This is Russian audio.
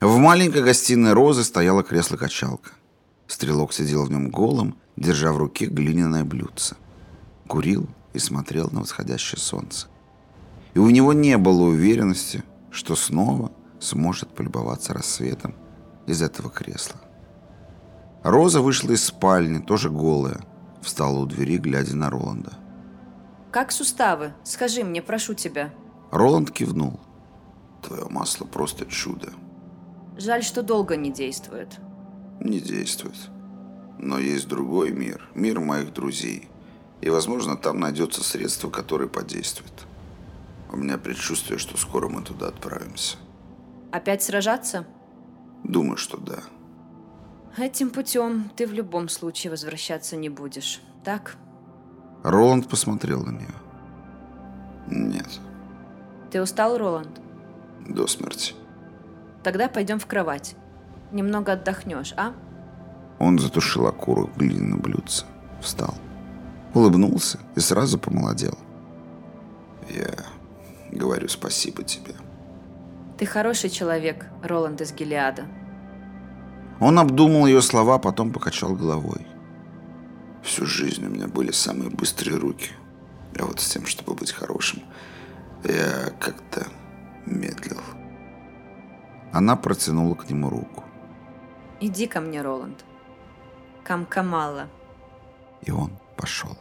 В маленькой гостиной Розы стояло кресло-качалка. Стрелок сидел в нем голым, держа в руке глиняное блюдце. Курил и смотрел на восходящее солнце. И у него не было уверенности, что снова сможет полюбоваться рассветом из этого кресла. Роза вышла из спальни, тоже голая, встала у двери, глядя на Роланда. Как суставы? Скажи мне, прошу тебя. Роланд кивнул. Твое масло просто чудо. Жаль, что долго не действует. Не действует. Но есть другой мир, мир моих друзей. И, возможно, там найдется средство, которое подействует. У меня предчувствие, что скоро мы туда отправимся. Опять сражаться? Думаю, что да. Этим путем ты в любом случае возвращаться не будешь, так? Роланд посмотрел на нее. Нет, Ты устал, Роланд? до смерти. Тогда пойдем в кровать. Немного отдохнешь, а? Он затушил окурок в глиняном блюдце. Встал. Улыбнулся и сразу помолодел. Я говорю спасибо тебе. Ты хороший человек, Роланд из Гелиада. Он обдумал ее слова, потом покачал головой. Всю жизнь у меня были самые быстрые руки. А вот с тем, чтобы быть хорошим, я как-то. Она протянула к нему руку. Иди ко мне, Роланд. Кам Камала. И он пошел.